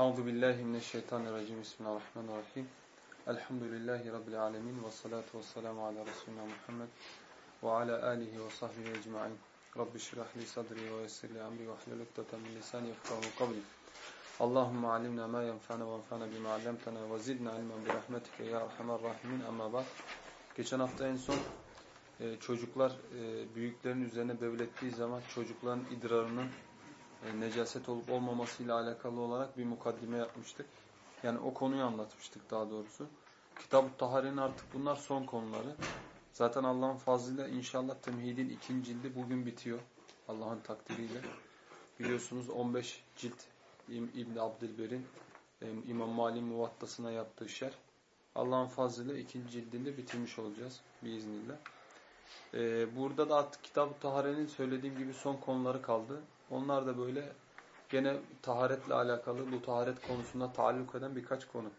Euzu billahi mineşşeytanirracim. Bismillahirrahmanirrahim. Elhamdülillahi rabbil alamin ve salatu vesselamu ala resulina Muhammed ve ala alihi ve sahbihi ecmaîn. Rabbi şrah li sadri ve yessir li amri ve hlul ukdeten min lisani yefkahu kavli. Allahumme alimna ma yenfa'na ve enfa'na bima 'allamtana ve zidna ilmen bi rahmetike ya erhamer rahimin. Amma ba'd. Geçen hafta en son e, çocuklar e, büyüklerin üzerine devlettiği zaman çocukların idrarının e, necaset olup olmamasıyla alakalı olarak bir mukaddime yapmıştık. Yani o konuyu anlatmıştık daha doğrusu. Kitab-ı Tahare'nin artık bunlar son konuları. Zaten Allah'ın fazlıyla inşallah temhidin ikinci cildi bugün bitiyor. Allah'ın takdiriyle. Biliyorsunuz 15 cilt İbn Abdülber'in e, İmam Mali Muvattası'na yaptığı şer. Allah'ın fazlıyla ikinci cildinde bitirmiş olacağız biiznillah. Ee, burada da artık Kitab-ı Tahare'nin söylediğim gibi son konuları kaldı. Onlar da böyle gene taharetle alakalı bu taharet konusunda taalluk eden birkaç konu.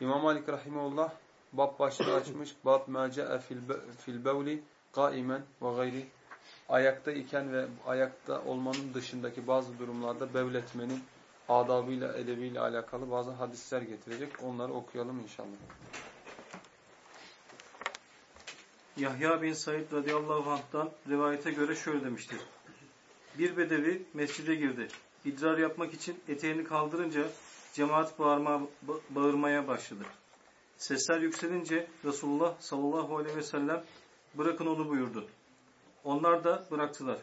İmam Malik Rahimullah bab başlığı açmış. Bab mace'e fil bevli kaimen ve gayri. Ayakta iken ve ayakta olmanın dışındaki bazı durumlarda bevletmenin adabıyla, edebiyle alakalı bazı hadisler getirecek. Onları okuyalım inşallah. Yahya bin Said radıyallahu anh'tan rivayete göre şöyle demiştir. Bir bedevi mescide girdi. İdrar yapmak için eteğini kaldırınca cemaat bağırma, bağırmaya başladı. Sesler yükselince Resulullah sallallahu aleyhi ve sellem bırakın onu buyurdu. Onlar da bıraktılar.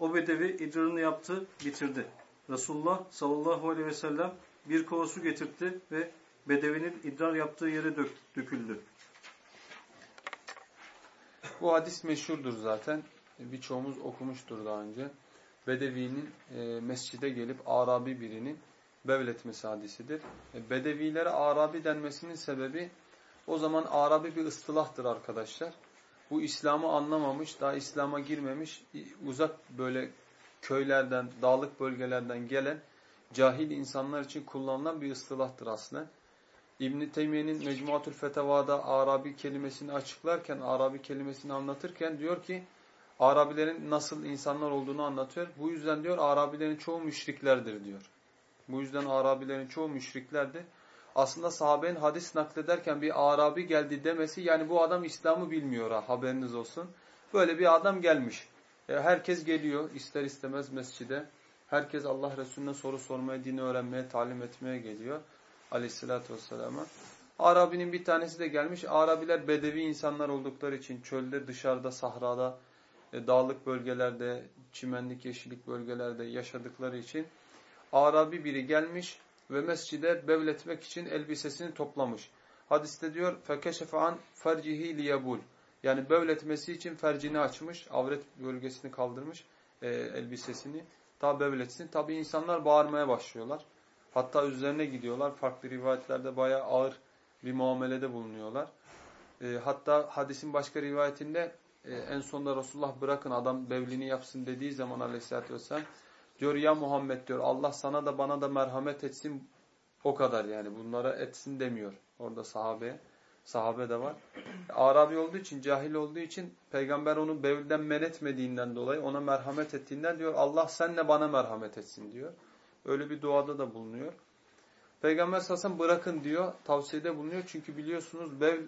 O bedevi idrarını yaptı, bitirdi. Resulullah sallallahu aleyhi ve sellem bir kova su getirtti ve bedevinin idrar yaptığı yere dök, döküldü. Bu hadis meşhurdur zaten. Birçoğumuz okumuştur daha önce. Bedevinin e, mescide gelip Arabi birinin bevletmesi hadisidir. E, Bedevilere Arabi denmesinin sebebi o zaman Arabi bir ıstılahtır arkadaşlar. Bu İslam'ı anlamamış, daha İslam'a girmemiş, uzak böyle köylerden, dağlık bölgelerden gelen cahil insanlar için kullanılan bir ıstılahtır aslında. İbn-i Teymiye'nin Mecmuatül Fetavada Arabi kelimesini açıklarken, Arabi kelimesini anlatırken diyor ki, Arabilerin nasıl insanlar olduğunu anlatıyor. Bu yüzden diyor Arabilerin çoğu müşriklerdir diyor. Bu yüzden Arabilerin çoğu müşriklerdir. Aslında sahabenin hadis naklederken bir Arabi geldi demesi yani bu adam İslam'ı bilmiyor ha haberiniz olsun. Böyle bir adam gelmiş. E, herkes geliyor ister istemez mescide. Herkes Allah Resulüne soru sormaya, dini öğrenmeye, talim etmeye geliyor. Aleyhissalatü vesselam'a. Arabinin bir tanesi de gelmiş. Arabiler bedevi insanlar oldukları için çölde, dışarıda, sahrada, e, dağlık bölgelerde, çimenlik yeşillik bölgelerde yaşadıkları için Arabi biri gelmiş ve mescide bevletmek için elbisesini toplamış. Hadiste diyor fekeşefe an fercihi liyebul. Yani bevletmesi için fercini açmış, avret bölgesini kaldırmış e, elbisesini. Ta bevletsin. Tabi insanlar bağırmaya başlıyorlar. Hatta üzerine gidiyorlar. Farklı rivayetlerde bayağı ağır bir muamelede bulunuyorlar. E, hatta hadisin başka rivayetinde e, en sonunda Resulullah bırakın adam bevlini yapsın dediği zaman aleyhissalatü vesselam diyor ya Muhammed diyor Allah sana da bana da merhamet etsin o kadar yani bunlara etsin demiyor orada sahabeye. Sahabe de var. Arabi olduğu için, cahil olduğu için peygamber onu bevlden men etmediğinden dolayı ona merhamet ettiğinden diyor Allah senle bana merhamet etsin diyor. Öyle bir duada da bulunuyor. Peygamber sallallahu bırakın diyor, tavsiyede bulunuyor. Çünkü biliyorsunuz bev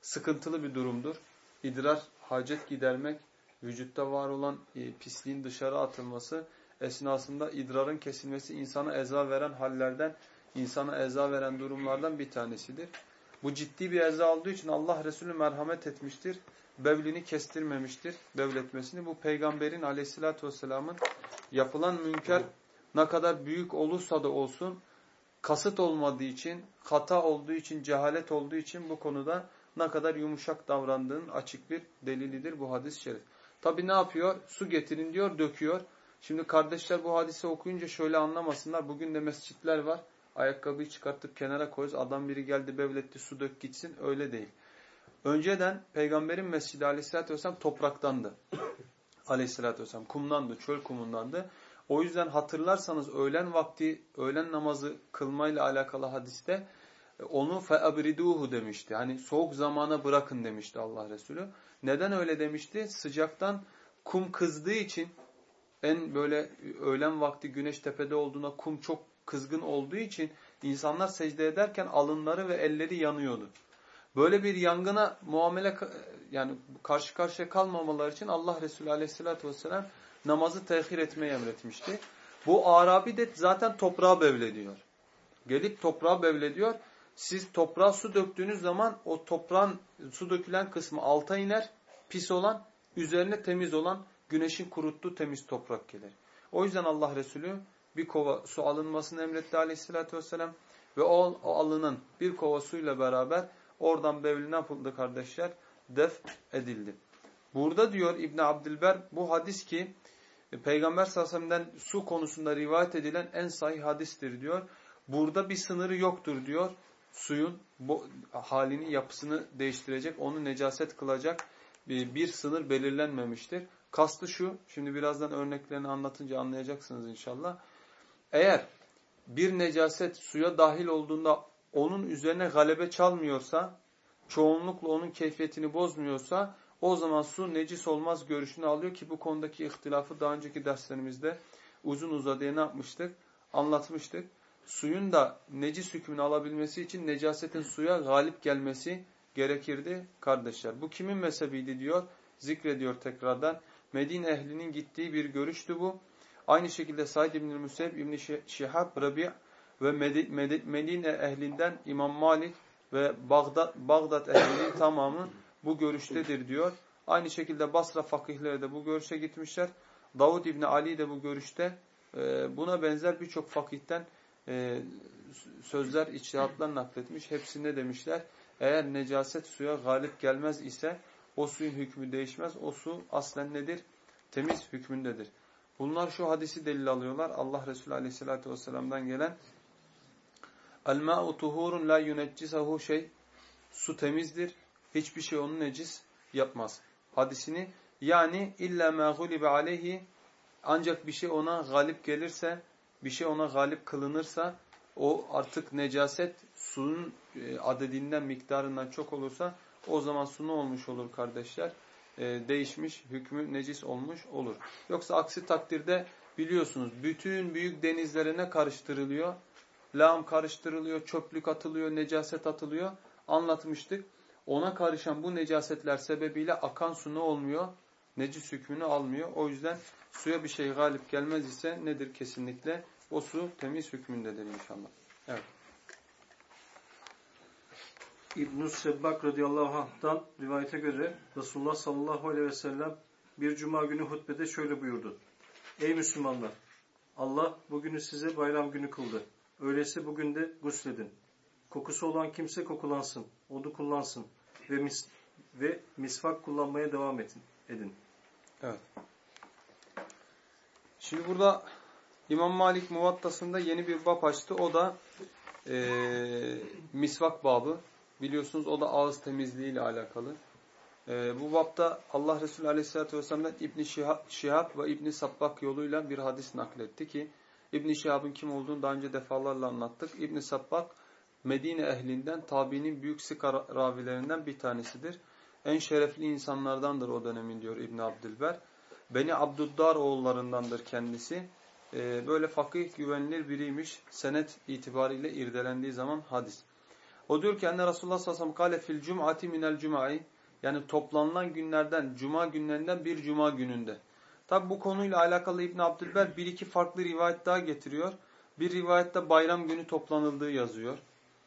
sıkıntılı bir durumdur. İdrar, hacet gidermek, vücutta var olan e, pisliğin dışarı atılması esnasında idrarın kesilmesi insana eza veren hallerden, insana eza veren durumlardan bir tanesidir. Bu ciddi bir eza olduğu için Allah Resulü merhamet etmiştir. Bevlini kestirmemiştir, bevletmesini. Bu peygamberin aleyhissalatü vesselamın yapılan münker ne kadar büyük olursa da olsun kasıt olmadığı için, hata olduğu için, cehalet olduğu için bu konuda ne kadar yumuşak davrandığının açık bir delilidir bu hadis-i şerif. Tabi ne yapıyor? Su getirin diyor, döküyor. Şimdi kardeşler bu hadise okuyunca şöyle anlamasınlar. Bugün de mescitler var. Ayakkabıyı çıkartıp kenara koyuyoruz. Adam biri geldi bevletti su dök gitsin. Öyle değil. Önceden peygamberin mescidi aleyhissalatü vesselam topraktandı. aleyhissalatü vesselam kumdandı, çöl kumundandı. O yüzden hatırlarsanız öğlen vakti, öğlen namazı kılmayla alakalı hadiste onu feabriduhu demişti. Hani soğuk zamana bırakın demişti Allah Resulü. Neden öyle demişti? Sıcaktan kum kızdığı için en böyle öğlen vakti güneş tepede olduğunda kum çok kızgın olduğu için insanlar secde ederken alınları ve elleri yanıyordu. Böyle bir yangına muamele yani karşı karşıya kalmamaları için Allah Resulü Aleyhisselatü vesselam namazı tehir etmeyi emretmişti. Bu Arabi de zaten toprağa bevlediyor. Gelip toprağa bevlediyor. Siz toprağa su döktüğünüz zaman o toprağın su dökülen kısmı alta iner. Pis olan, üzerine temiz olan güneşin kuruttuğu temiz toprak gelir. O yüzden Allah Resulü bir kova su alınmasını emretti aleyhissalatü vesselam. Ve o, o alınan bir kova suyla beraber oradan bevli ne yapıldı kardeşler? Def edildi. Burada diyor İbn Abdülber bu hadis ki Peygamber sallallahu su konusunda rivayet edilen en sahih hadistir diyor. Burada bir sınırı yoktur diyor. Suyun bu, halini, yapısını değiştirecek, onu necaset kılacak bir, bir sınır belirlenmemiştir. Kastı şu, şimdi birazdan örneklerini anlatınca anlayacaksınız inşallah. Eğer bir necaset suya dahil olduğunda onun üzerine galebe çalmıyorsa, çoğunlukla onun keyfiyetini bozmuyorsa, o zaman su necis olmaz görüşünü alıyor ki bu konudaki ihtilafı daha önceki derslerimizde uzun uzadıya ne yapmıştık? Anlatmıştık. Suyun da necis hükmünü alabilmesi için necasetin suya galip gelmesi gerekirdi kardeşler. Bu kimin mezhebiydi diyor, zikrediyor tekrardan. Medine ehlinin gittiği bir görüştü bu. Aynı şekilde Said İbn-i Müseyyib, İbn-i Şihab, Rabi' ve Medine ehlinden İmam Malik ve Bağdat, Bağdat ehlinin tamamı bu görüştedir diyor. Aynı şekilde Basra fakihleri de bu görüşe gitmişler. Davud İbni Ali de bu görüşte. Ee, buna benzer birçok fakihten e, sözler, içtihatlar nakletmiş. Hepsi ne demişler? Eğer necaset suya galip gelmez ise o suyun hükmü değişmez. O su aslen nedir? Temiz hükmündedir. Bunlar şu hadisi delil alıyorlar. Allah Resulü Aleyhisselatü Vesselam'dan gelen El-ma'u tuhurun la yuneccisahu şey Su temizdir. Hiçbir şey onu necis yapmaz. Hadisini yani illa ma gulibe aleyhi ancak bir şey ona galip gelirse, bir şey ona galip kılınırsa o artık necaset suyun e, adedinden, miktarından çok olursa o zaman su ne olmuş olur kardeşler? Ee, değişmiş, hükmü necis olmuş olur. Yoksa aksi takdirde biliyorsunuz bütün büyük denizlere ne karıştırılıyor? Lağım karıştırılıyor, çöplük atılıyor, necaset atılıyor. Anlatmıştık. Ona karışan bu necasetler sebebiyle akan su ne olmuyor? Necis hükmünü almıyor. O yüzden suya bir şey galip gelmez ise nedir kesinlikle? O su temiz hükmündedir inşallah. Evet. İbn-i Sebbak radıyallahu anh'tan rivayete göre Resulullah sallallahu aleyhi ve sellem bir cuma günü hutbede şöyle buyurdu. Ey Müslümanlar! Allah bugünü size bayram günü kıldı. Öyleyse bugün de gusledin. Kokusu olan kimse kokulansın, odu kullansın ve mis ve misvak kullanmaya devam edin. edin. Evet. Şimdi burada İmam Malik Muvattası'nda yeni bir bab açtı. O da e, misvak babı. Biliyorsunuz o da ağız temizliği ile alakalı. E, bu babda Allah Resulü Aleyhisselatü Vesselam'dan İbn-i Şihab, ve İbn-i Sabbak yoluyla bir hadis nakletti ki İbn-i Şihab'ın kim olduğunu daha önce defalarla anlattık. İbn-i Sabbak Medine ehlinden tabinin büyük sık ravilerinden bir tanesidir. En şerefli insanlardandır o dönemin diyor İbn Abdülber. Beni Abduddar oğullarındandır kendisi. Ee, böyle fakih güvenilir biriymiş. Senet itibariyle irdelendiği zaman hadis. O diyor ki Resulullah sallallahu aleyhi ve sellem fil cum'ati minel cum'ai yani toplanılan günlerden, cuma günlerinden bir cuma gününde. Tabi bu konuyla alakalı İbn Abdülber bir iki farklı rivayet daha getiriyor. Bir rivayette bayram günü toplanıldığı yazıyor.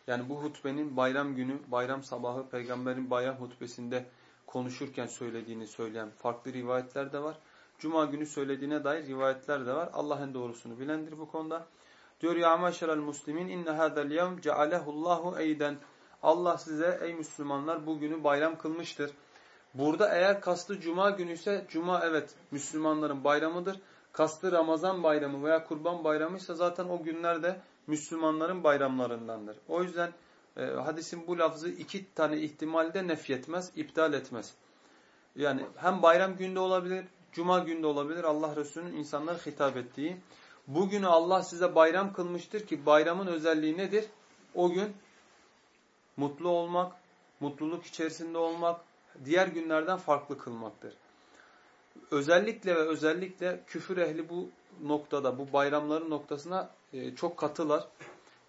Yani bu hutbenin bayram günü, bayram sabahı peygamberin bayram hutbesinde konuşurken söylediğini söyleyen farklı rivayetler de var. Cuma günü söylediğine dair rivayetler de var. Allah en doğrusunu bilendir bu konuda. Diyor ya maşerel muslimin inne hadal yevm cealehullahu eyden. Allah size ey Müslümanlar bugünü bayram kılmıştır. Burada eğer kastı cuma günü ise cuma evet Müslümanların bayramıdır. Kastı Ramazan bayramı veya kurban bayramı ise zaten o günlerde Müslümanların bayramlarındandır. O yüzden e, hadisin bu lafzı iki tane ihtimalde nefyetmez, iptal etmez. Yani hem bayram günde olabilir, cuma günde olabilir Allah Resulü'nün insanlara hitap ettiği. Bugünü Allah size bayram kılmıştır ki bayramın özelliği nedir? O gün mutlu olmak, mutluluk içerisinde olmak, diğer günlerden farklı kılmaktır. özellikle ve özellikle küfür ehli bu noktada, bu bayramların noktasına e, çok katılar.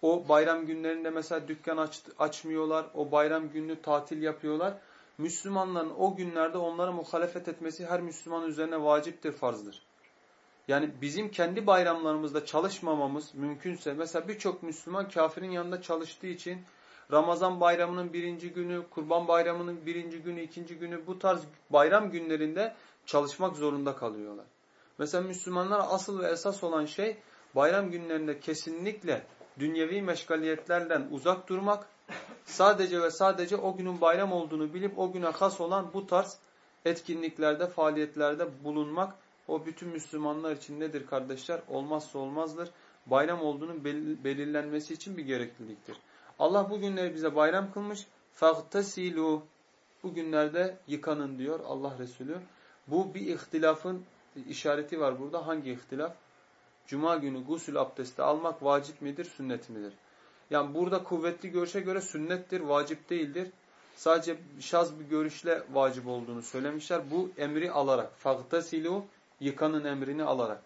O bayram günlerinde mesela dükkan aç, açmıyorlar, o bayram gününü tatil yapıyorlar. Müslümanların o günlerde onlara muhalefet etmesi her Müslüman üzerine vaciptir, farzdır. Yani bizim kendi bayramlarımızda çalışmamamız mümkünse, mesela birçok Müslüman kafirin yanında çalıştığı için Ramazan bayramının birinci günü, Kurban bayramının birinci günü, ikinci günü bu tarz bayram günlerinde çalışmak zorunda kalıyorlar. Mesela Müslümanlar asıl ve esas olan şey bayram günlerinde kesinlikle dünyevi meşgaliyetlerden uzak durmak, sadece ve sadece o günün bayram olduğunu bilip o güne has olan bu tarz etkinliklerde, faaliyetlerde bulunmak o bütün Müslümanlar için nedir kardeşler? Olmazsa olmazdır. Bayram olduğunun belirlenmesi için bir gerekliliktir. Allah bu günleri bize bayram kılmış. فَغْتَسِلُوا Bu günlerde yıkanın diyor Allah Resulü. Bu bir ihtilafın işareti var burada. Hangi ihtilaf? Cuma günü gusül abdesti almak vacip midir, sünnet midir? Yani burada kuvvetli görüşe göre sünnettir, vacip değildir. Sadece şaz bir görüşle vacip olduğunu söylemişler. Bu emri alarak. Faktasilu yıkanın emrini alarak.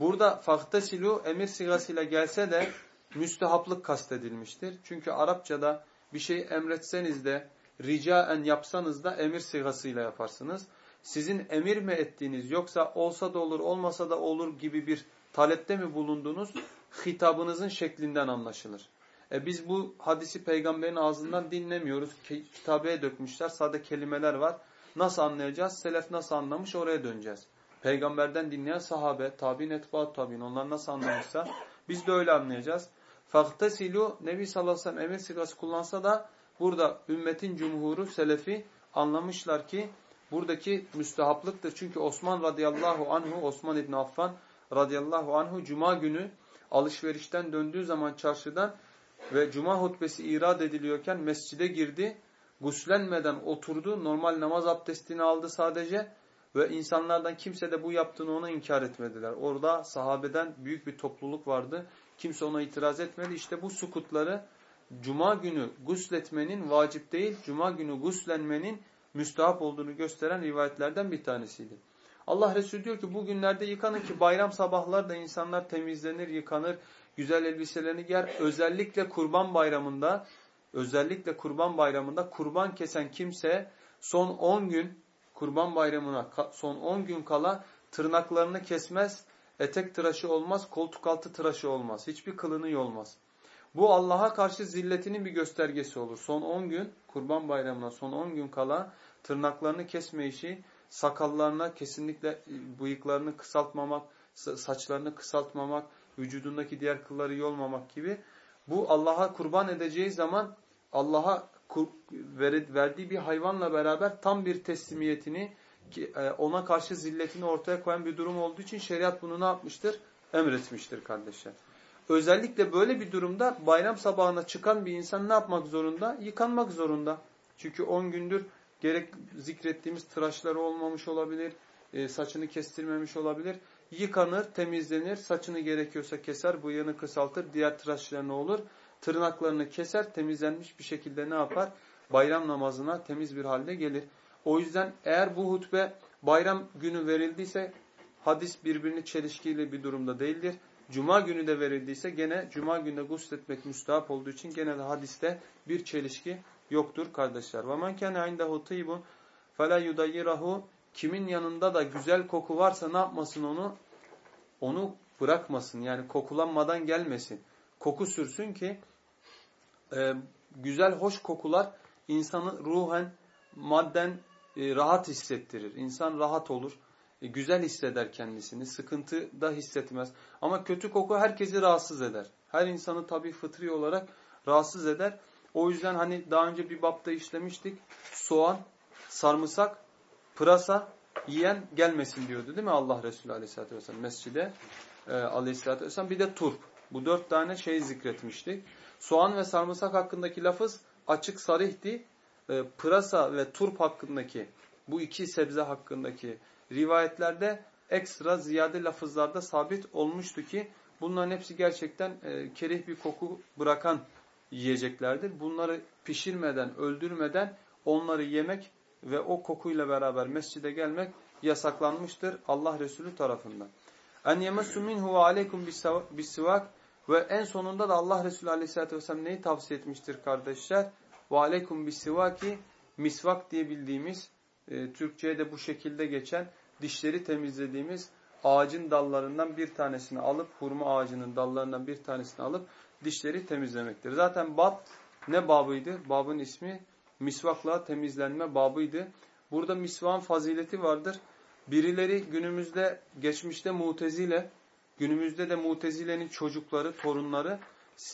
Burada faktasilu emir sigasıyla gelse de müstehaplık kastedilmiştir. Çünkü Arapçada bir şey emretseniz de ricaen yapsanız da emir sigasıyla yaparsınız. Sizin emir mi ettiğiniz yoksa olsa da olur olmasa da olur gibi bir talepte mi bulundunuz hitabınızın şeklinden anlaşılır. E biz bu hadisi peygamberin ağzından dinlemiyoruz. Kitabeye dökmüşler. Sade kelimeler var. Nasıl anlayacağız? Selef nasıl anlamış? Oraya döneceğiz. Peygamberden dinleyen sahabe, tabi'in etbaat tabi'in onlar nasıl anlamışsa biz de öyle anlayacağız. Faktesilu Nebi sallallahu aleyhi ve sellem emir sigası kullansa da burada ümmetin cumhuru, selefi anlamışlar ki buradaki müstehaplıktır. Çünkü Osman radıyallahu anhu, Osman İbni Affan radıyallahu anhu cuma günü alışverişten döndüğü zaman çarşıdan ve cuma hutbesi irad ediliyorken mescide girdi. Guslenmeden oturdu. Normal namaz abdestini aldı sadece ve insanlardan kimse de bu yaptığını ona inkar etmediler. Orada sahabeden büyük bir topluluk vardı. Kimse ona itiraz etmedi. İşte bu sukutları cuma günü gusletmenin vacip değil, cuma günü guslenmenin müstahap olduğunu gösteren rivayetlerden bir tanesiydi. Allah Resulü diyor ki bu günlerde yıkanın ki bayram sabahlar da insanlar temizlenir, yıkanır, güzel elbiselerini giyer. Özellikle kurban bayramında, özellikle kurban bayramında kurban kesen kimse son 10 gün kurban bayramına son 10 gün kala tırnaklarını kesmez, etek tıraşı olmaz, koltuk altı tıraşı olmaz. Hiçbir kılını olmaz. Bu Allah'a karşı zilletinin bir göstergesi olur. Son 10 gün, kurban bayramına son 10 gün kala tırnaklarını kesme işi, sakallarına kesinlikle e, bıyıklarını kısaltmamak, saçlarını kısaltmamak, vücudundaki diğer kılları yolmamak gibi. Bu Allah'a kurban edeceği zaman Allah'a verdiği bir hayvanla beraber tam bir teslimiyetini e, ona karşı zilletini ortaya koyan bir durum olduğu için şeriat bunu ne yapmıştır? Emretmiştir kardeşler. Özellikle böyle bir durumda bayram sabahına çıkan bir insan ne yapmak zorunda? Yıkanmak zorunda. Çünkü 10 gündür gerek zikrettiğimiz tıraşları olmamış olabilir, e, saçını kestirmemiş olabilir. Yıkanır, temizlenir, saçını gerekiyorsa keser, bıyığını kısaltır, diğer tıraşlarını olur. Tırnaklarını keser, temizlenmiş bir şekilde ne yapar? Bayram namazına temiz bir halde gelir. O yüzden eğer bu hutbe bayram günü verildiyse hadis birbirini çelişkiyle bir durumda değildir. Cuma günü de verildiyse gene cuma günde gusletmek müstahap olduğu için gene de hadiste bir çelişki yoktur kardeşler. Ve men kana indehu tayyibun fela yudayyirahu Kimin yanında da güzel koku varsa ne yapmasın onu? Onu bırakmasın. Yani kokulanmadan gelmesin koku sürsün ki e, güzel hoş kokular insanı ruhen madden e, rahat hissettirir. İnsan rahat olur. E, güzel hisseder kendisini. Sıkıntı da hissetmez. Ama kötü koku herkesi rahatsız eder. Her insanı tabii fıtri olarak rahatsız eder. O yüzden hani daha önce bir bapta işlemiştik. Soğan, sarımsak, pırasa yiyen gelmesin diyordu değil mi Allah Resulü Aleyhisselatü Vesselam mescide e, Aleyhisselatü Vesselam. Bir de turp. Bu dört tane şey zikretmiştik. Soğan ve sarımsak hakkındaki lafız açık sarihti. E, pırasa ve turp hakkındaki bu iki sebze hakkındaki rivayetlerde ekstra ziyade lafızlarda sabit olmuştu ki bunların hepsi gerçekten e, kerih bir koku bırakan yiyeceklerdir. Bunları pişirmeden, öldürmeden onları yemek ve o kokuyla beraber mescide gelmek yasaklanmıştır Allah Resulü tarafından. En yemessu minhu ve aleykum bisivak ve en sonunda da Allah Resulü Aleyhisselatü Vesselam neyi tavsiye etmiştir kardeşler? Ve aleykum bisivaki misvak diye bildiğimiz, e, Türkçe'ye de bu şekilde geçen dişleri temizlediğimiz ağacın dallarından bir tanesini alıp, hurma ağacının dallarından bir tanesini alıp dişleri temizlemektir. Zaten bab ne babıydı? Babın ismi misvakla temizlenme babıydı. Burada misvağın fazileti vardır. Birileri günümüzde, geçmişte mutezile, günümüzde de mutezilenin çocukları, torunları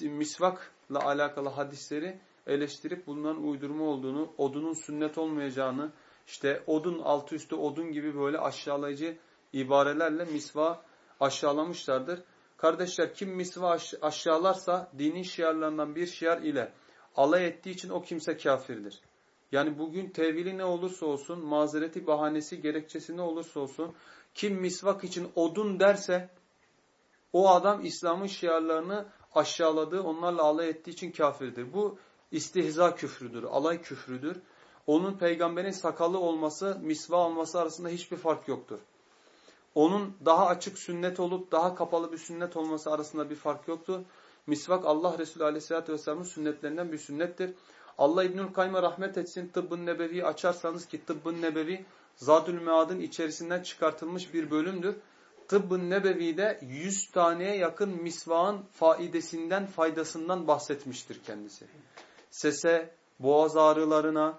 misvakla alakalı hadisleri eleştirip bunların uydurma olduğunu, odunun sünnet olmayacağını, işte odun altı üstü odun gibi böyle aşağılayıcı ibarelerle misva aşağılamışlardır. Kardeşler kim misva aşağılarsa dinin şiarlarından bir şiar ile alay ettiği için o kimse kafirdir. Yani bugün tevili ne olursa olsun, mazereti, bahanesi, gerekçesi ne olursa olsun, kim misvak için odun derse, o adam İslam'ın şiarlarını aşağıladığı, onlarla alay ettiği için kafirdir. Bu istihza küfrüdür, alay küfrüdür. Onun peygamberin sakalı olması, misva olması arasında hiçbir fark yoktur. Onun daha açık sünnet olup daha kapalı bir sünnet olması arasında bir fark yoktur. Misvak Allah Resulü Aleyhisselatü Vesselam'ın sünnetlerinden bir sünnettir. Allah İbnül Kayyım'a rahmet etsin. Tıbbın Nebevi açarsanız ki Tıbbın Nebevi Zadül Mead'ın içerisinden çıkartılmış bir bölümdür. Tıbbın Nebevi'de 100 taneye yakın misvağın faidesinden, faydasından bahsetmiştir kendisi. Sese, boğaz ağrılarına,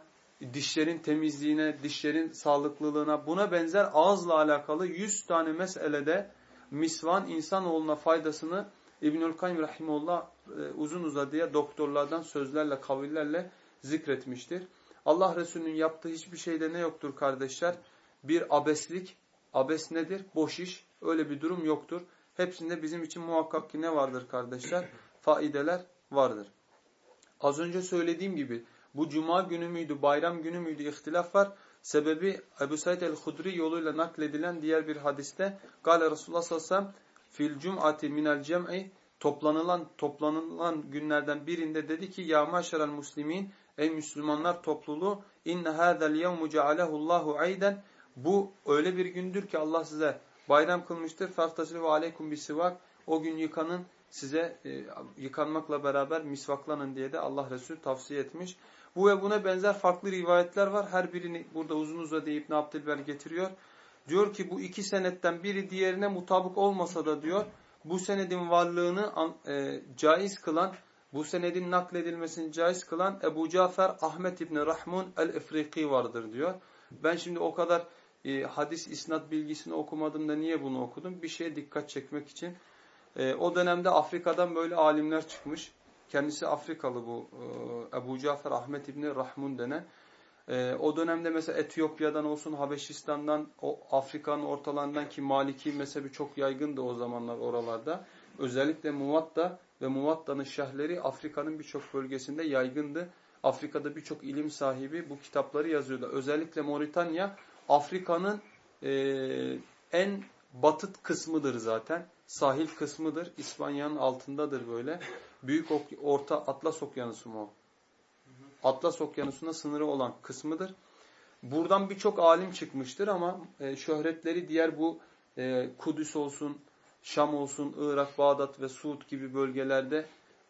dişlerin temizliğine, dişlerin sağlıklılığına buna benzer ağızla alakalı 100 tane meselede misvan insanoğluna faydasını İbnül Kayyum Rahimullah e, uzun uzadıya doktorlardan sözlerle, kavillerle zikretmiştir. Allah Resulü'nün yaptığı hiçbir şeyde ne yoktur kardeşler? Bir abeslik, abes nedir? Boş iş, öyle bir durum yoktur. Hepsinde bizim için muhakkak ki ne vardır kardeşler? Faideler vardır. Az önce söylediğim gibi bu cuma günü müydü, bayram günü müydü ihtilaf var. Sebebi Ebu Said el-Hudri yoluyla nakledilen diğer bir hadiste Gale Resulullah sallallahu aleyhi ve sellem fil cum'ati minel cem'i toplanılan toplanılan günlerden birinde dedi ki ya maşerel muslimin ey Müslümanlar topluluğu inne hâzel yevmu cealehullahu ayden bu öyle bir gündür ki Allah size bayram kılmıştır. Faftasilu aleykum bisivak o gün yıkanın size e, yıkanmakla beraber misvaklanın diye de Allah Resulü tavsiye etmiş. Bu ve buna benzer farklı rivayetler var. Her birini burada uzun uzadı İbn Abdülber getiriyor. Diyor ki bu iki senetten biri diğerine mutabık olmasa da diyor bu senedin varlığını e, caiz kılan, bu senedin nakledilmesini caiz kılan Ebu Cafer Ahmet İbni Rahmun el-Efriki vardır diyor. Ben şimdi o kadar e, hadis isnat bilgisini okumadım da niye bunu okudum? Bir şeye dikkat çekmek için. E, o dönemde Afrika'dan böyle alimler çıkmış. Kendisi Afrikalı bu e, Ebu Cafer Ahmet İbni Rahmun denen. E, o dönemde mesela Etiyopya'dan olsun, Habeşistan'dan, o Afrika'nın ortalarından ki Maliki mezhebi çok yaygındı o zamanlar oralarda. Özellikle Muvatta ve Muvatta'nın şehirleri Afrika'nın birçok bölgesinde yaygındı. Afrika'da birçok ilim sahibi bu kitapları yazıyordu. Özellikle Moritanya Afrika'nın e, en batıt kısmıdır zaten. Sahil kısmıdır. İspanya'nın altındadır böyle. Büyük Orta Atlas Okyanusu mu? Atlas Okyanusu'na sınırı olan kısmıdır. Buradan birçok alim çıkmıştır ama e, şöhretleri diğer bu e, Kudüs olsun, Şam olsun, Irak, Bağdat ve Suud gibi bölgelerde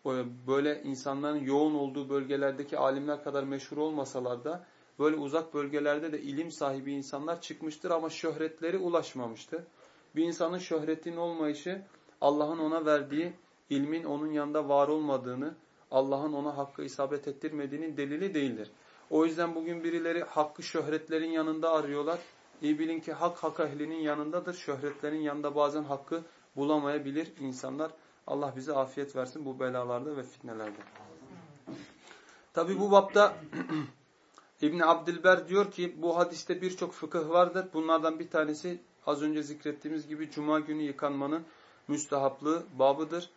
e, böyle insanların yoğun olduğu bölgelerdeki alimler kadar meşhur olmasalar da böyle uzak bölgelerde de ilim sahibi insanlar çıkmıştır ama şöhretleri ulaşmamıştır. Bir insanın şöhretin olmayışı Allah'ın ona verdiği ilmin onun yanında var olmadığını, Allah'ın ona hakkı isabet ettirmediğinin delili değildir. O yüzden bugün birileri hakkı şöhretlerin yanında arıyorlar. İyi bilin ki hak hak ehlinin yanındadır. Şöhretlerin yanında bazen hakkı bulamayabilir insanlar. Allah bize afiyet versin bu belalarda ve fitnelerde. Tabi bu bapta İbn Abdilber diyor ki bu hadiste birçok fıkıh vardır. Bunlardan bir tanesi az önce zikrettiğimiz gibi cuma günü yıkanmanın müstehaplığı babıdır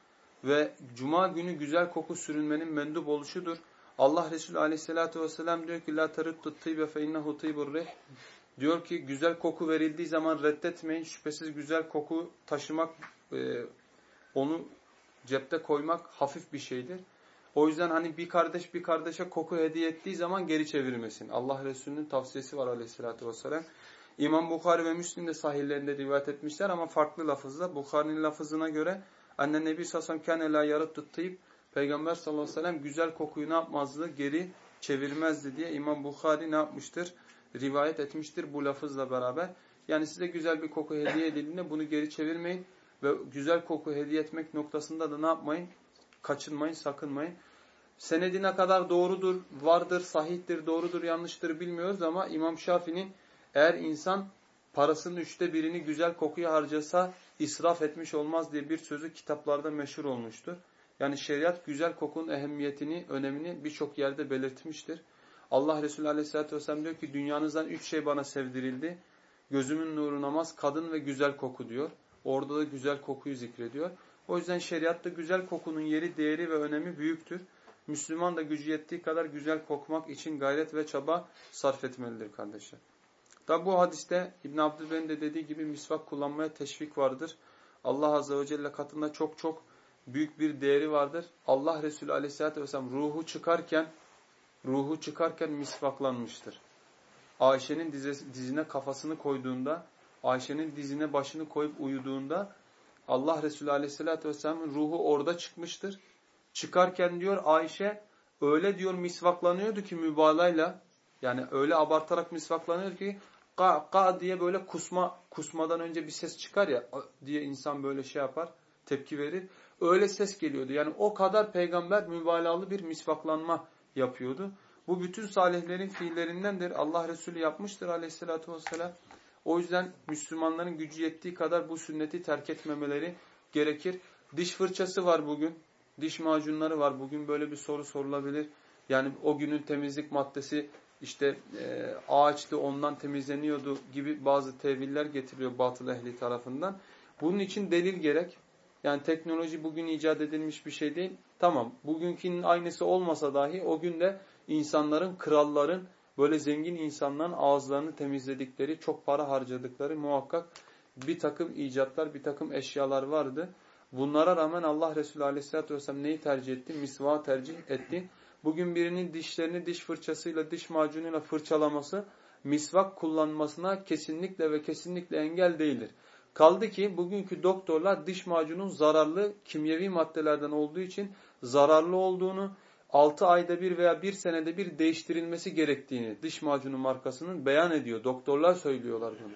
ve cuma günü güzel koku sürünmenin mendup oluşudur. Allah Resulü aleyhissalatü vesselam diyor ki la teruddu tıybe fe innehu tıybur rih. Diyor ki güzel koku verildiği zaman reddetmeyin. Şüphesiz güzel koku taşımak, e, onu cepte koymak hafif bir şeydir. O yüzden hani bir kardeş bir kardeşe koku hediye ettiği zaman geri çevirmesin. Allah Resulü'nün tavsiyesi var aleyhissalatü vesselam. İmam Bukhari ve Müslim de sahillerinde rivayet etmişler ama farklı lafızla. Bukhari'nin lafızına göre anne Nebi Sasam kâne la yarıt tuttayıp Peygamber sallallahu aleyhi ve sellem güzel kokuyu ne yapmazdı? Geri çevirmezdi diye İmam Bukhari ne yapmıştır? Rivayet etmiştir bu lafızla beraber. Yani size güzel bir koku hediye edildiğinde bunu geri çevirmeyin ve güzel koku hediye etmek noktasında da ne yapmayın? Kaçınmayın, sakınmayın. Senedi ne kadar doğrudur, vardır, sahihtir, doğrudur, yanlıştır bilmiyoruz ama İmam Şafii'nin eğer insan parasının üçte birini güzel kokuya harcasa israf etmiş olmaz diye bir sözü kitaplarda meşhur olmuştur. Yani şeriat güzel kokunun ehemmiyetini, önemini birçok yerde belirtmiştir. Allah Resulü Aleyhisselatü Vesselam diyor ki dünyanızdan üç şey bana sevdirildi. Gözümün nuru namaz, kadın ve güzel koku diyor. Orada da güzel kokuyu zikrediyor. O yüzden şeriatta güzel kokunun yeri, değeri ve önemi büyüktür. Müslüman da gücü yettiği kadar güzel kokmak için gayret ve çaba sarf etmelidir kardeşler. Da bu hadiste İbn Abdülber'in de dediği gibi misvak kullanmaya teşvik vardır. Allah Azze ve Celle katında çok çok büyük bir değeri vardır. Allah Resulü Aleyhisselatü Vesselam ruhu çıkarken ruhu çıkarken misvaklanmıştır. Ayşe'nin dizine kafasını koyduğunda, Ayşe'nin dizine başını koyup uyuduğunda Allah Resulü Aleyhisselatü Vesselam'ın ruhu orada çıkmıştır. Çıkarken diyor Ayşe öyle diyor misvaklanıyordu ki mübalağayla yani öyle abartarak misvaklanıyor ki ka, ka diye böyle kusma kusmadan önce bir ses çıkar ya diye insan böyle şey yapar tepki verir. Öyle ses geliyordu. Yani o kadar peygamber mübalağalı bir misvaklanma yapıyordu. Bu bütün salihlerin fiillerindendir. Allah Resulü yapmıştır aleyhissalatü vesselam. O yüzden Müslümanların gücü yettiği kadar bu sünneti terk etmemeleri gerekir. Diş fırçası var bugün. Diş macunları var. Bugün böyle bir soru sorulabilir. Yani o günün temizlik maddesi işte e, ağaçtı ondan temizleniyordu gibi bazı teviller getiriyor batıl ehli tarafından. Bunun için delil gerek. Yani teknoloji bugün icat edilmiş bir şey değil. Tamam bugünkünün aynısı olmasa dahi o günde insanların, kralların, böyle zengin insanların ağızlarını temizledikleri, çok para harcadıkları muhakkak bir takım icatlar, bir takım eşyalar vardı. Bunlara rağmen Allah Resulü Aleyhisselatü Vesselam neyi tercih etti? Misvağı tercih etti. Bugün birinin dişlerini diş fırçasıyla, diş macunuyla fırçalaması misvak kullanmasına kesinlikle ve kesinlikle engel değildir. Kaldı ki bugünkü doktorlar diş macunun zararlı kimyevi maddelerden olduğu için zararlı olduğunu, 6 ayda bir veya 1 senede bir değiştirilmesi gerektiğini diş macunu markasının beyan ediyor. Doktorlar söylüyorlar bunu.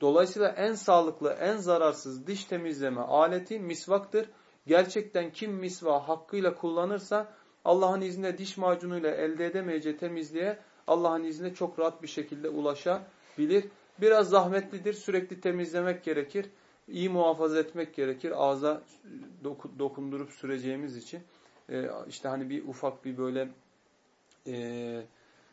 Dolayısıyla en sağlıklı, en zararsız diş temizleme aleti misvaktır. Gerçekten kim misvağı hakkıyla kullanırsa Allah'ın izniyle diş macunuyla elde edemeyeceği temizliğe Allah'ın izniyle çok rahat bir şekilde ulaşabilir. Biraz zahmetlidir, sürekli temizlemek gerekir. İyi muhafaza etmek gerekir ağza dokundurup süreceğimiz için. Ee, işte hani bir ufak bir böyle e,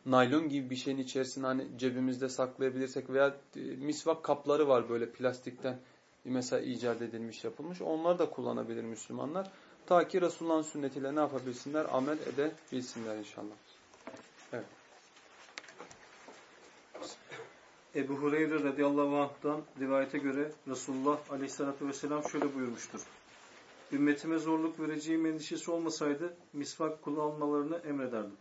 naylon gibi bir şeyin içerisine hani cebimizde saklayabilirsek veya e, misvak kapları var böyle plastikten mesela icat edilmiş yapılmış. Onları da kullanabilir Müslümanlar. Ta ki Resulullah'ın sünnetiyle ne yapabilsinler? Amel edebilsinler inşallah. Evet. Ebu Hureyre radıyallahu anh'tan rivayete göre Resulullah aleyhissalatü vesselam şöyle buyurmuştur. Ümmetime zorluk vereceğim endişesi olmasaydı misvak kullanmalarını emrederdim.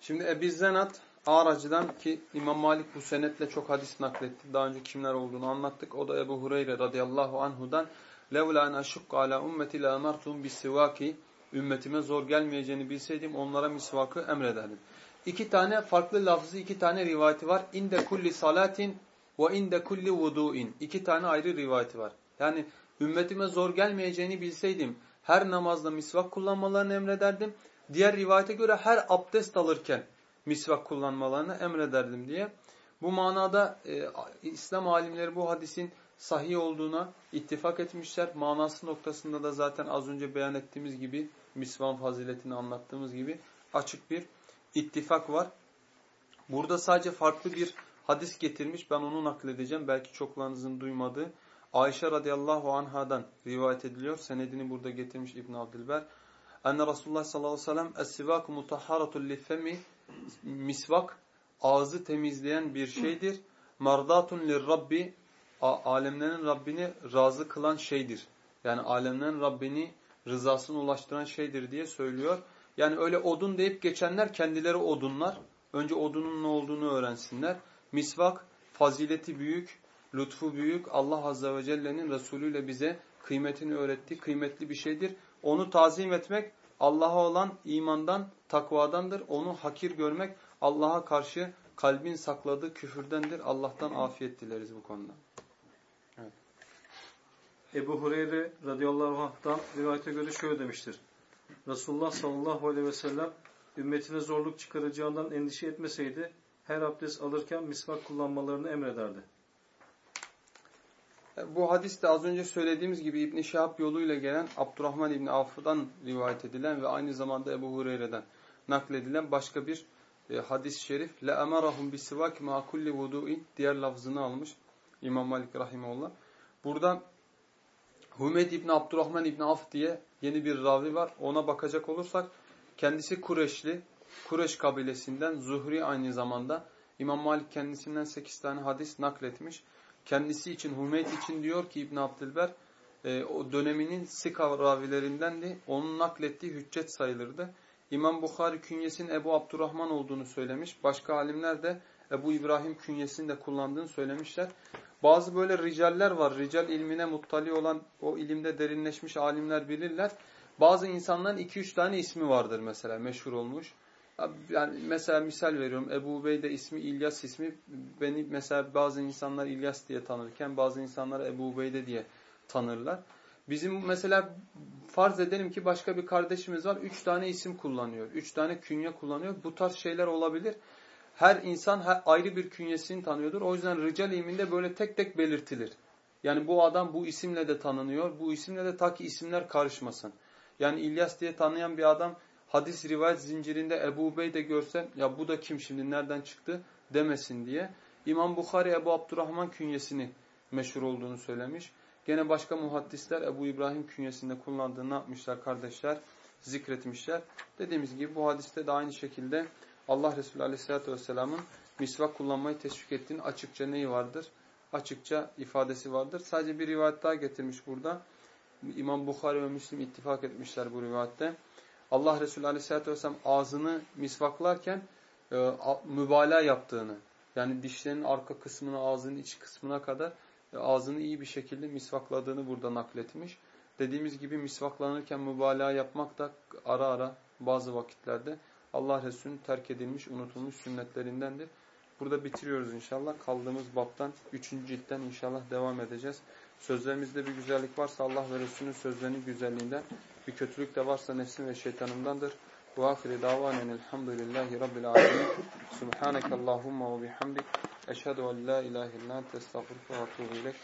Şimdi Ebi Zenat Ağracı'dan ki İmam Malik bu senetle çok hadis nakletti. Daha önce kimler olduğunu anlattık. O da Ebu Hureyre radıyallahu anhudan لَوْلَا اَنْ اَشُقَّ عَلَى اُمَّتِ لَاَمَرْتُمْ بِالسِّوَاكِ Ümmetime zor gelmeyeceğini bilseydim onlara misvakı emrederdim. İki tane farklı lafzı, iki tane rivayeti var. İnde kulli salatin ve inde kulli vudu'in. İki tane ayrı rivayeti var. Yani ümmetime zor gelmeyeceğini bilseydim her namazda misvak kullanmalarını emrederdim. Diğer rivayete göre her abdest alırken misvak kullanmalarını emrederdim diye. Bu manada e, İslam alimleri bu hadisin sahih olduğuna ittifak etmişler. Manası noktasında da zaten az önce beyan ettiğimiz gibi misvan faziletini anlattığımız gibi açık bir ittifak var. Burada sadece farklı bir hadis getirmiş. Ben onu nakledeceğim. Belki çoklarınızın duymadığı. Ayşe radıyallahu anhadan rivayet ediliyor. Senedini burada getirmiş İbn Abdülber. Enne Resulullah sallallahu aleyhi ve sellem es-sivak mutahharatul lifemi misvak ağzı temizleyen bir şeydir. Mardatun lirrabbi alemlerin Rabbini razı kılan şeydir. Yani alemlerin Rabbini rızasına ulaştıran şeydir diye söylüyor. Yani öyle odun deyip geçenler kendileri odunlar. Önce odunun ne olduğunu öğrensinler. Misvak fazileti büyük, lütfu büyük. Allah Azze ve Celle'nin Resulü ile bize kıymetini öğretti. Kıymetli bir şeydir. Onu tazim etmek Allah'a olan imandan, takvadandır. Onu hakir görmek Allah'a karşı kalbin sakladığı küfürdendir. Allah'tan afiyet dileriz bu konuda. Ebu Hureyre radıyallahu anh'tan rivayete göre şöyle demiştir. Resulullah sallallahu aleyhi ve sellem ümmetine zorluk çıkaracağından endişe etmeseydi her abdest alırken misvak kullanmalarını emrederdi. Bu hadis de az önce söylediğimiz gibi İbn Şahab yoluyla gelen Abdurrahman İbn Avf'dan rivayet edilen ve aynı zamanda Ebu Hureyre'den nakledilen başka bir e, hadis-i şerif. Le emarahum bisivak ma kulli vudu'in diğer lafzını almış İmam Malik rahimehullah. Burada Hümeyd İbn Abdurrahman İbn Avf diye yeni bir ravi var. Ona bakacak olursak kendisi Kureşli, Kureş kabilesinden Zuhri aynı zamanda İmam Malik kendisinden 8 tane hadis nakletmiş kendisi için, Hümeyt için diyor ki İbn Abdülber e, o döneminin Sika ravilerindendi. Onun naklettiği hüccet sayılırdı. İmam Bukhari künyesinin Ebu Abdurrahman olduğunu söylemiş. Başka alimler de Ebu İbrahim künyesini de kullandığını söylemişler. Bazı böyle ricaller var. Rical ilmine muttali olan, o ilimde derinleşmiş alimler bilirler. Bazı insanların 2-3 tane ismi vardır mesela meşhur olmuş. Yani mesela misal veriyorum Ebu Ubeyde ismi İlyas ismi beni mesela bazı insanlar İlyas diye tanırken bazı insanlar Ebu Ubeyde diye tanırlar. Bizim mesela farz edelim ki başka bir kardeşimiz var. Üç tane isim kullanıyor. Üç tane künye kullanıyor. Bu tarz şeyler olabilir. Her insan her ayrı bir künyesini tanıyordur. O yüzden rical ilminde böyle tek tek belirtilir. Yani bu adam bu isimle de tanınıyor. Bu isimle de ta ki isimler karışmasın. Yani İlyas diye tanıyan bir adam hadis rivayet zincirinde Ebu Bey de görse ya bu da kim şimdi nereden çıktı demesin diye. İmam Bukhari Ebu Abdurrahman künyesini meşhur olduğunu söylemiş. Gene başka muhaddisler Ebu İbrahim künyesinde kullandığını yapmışlar kardeşler? Zikretmişler. Dediğimiz gibi bu hadiste de aynı şekilde Allah Resulü Aleyhisselatü Vesselam'ın misvak kullanmayı teşvik ettiğini açıkça neyi vardır? Açıkça ifadesi vardır. Sadece bir rivayet daha getirmiş burada. İmam Bukhari ve Müslim ittifak etmişler bu rivayette. Allah Resulü Aleyhisselatü Vesselam ağzını misvaklarken e, mübalağa yaptığını yani dişlerinin arka kısmına ağzının iç kısmına kadar e, ağzını iyi bir şekilde misvakladığını burada nakletmiş. Dediğimiz gibi misvaklanırken mübalağa yapmak da ara ara bazı vakitlerde Allah Resulü'nün terk edilmiş, unutulmuş sünnetlerindendir. Burada bitiriyoruz inşallah. Kaldığımız baptan 3. ciltten inşallah devam edeceğiz. Sözlerimizde bir güzellik varsa Allah ve Resulünün sözlerinin güzelliğinden, bir kötülük de varsa nefsim ve şeytanımdandır. Ve ahire davanen elhamdülillahi rabbil alemin. Subhaneke Allahumma ve bihamdik. Eşhedü en la ilahe illa ente estağfurke ve etûbü ilek.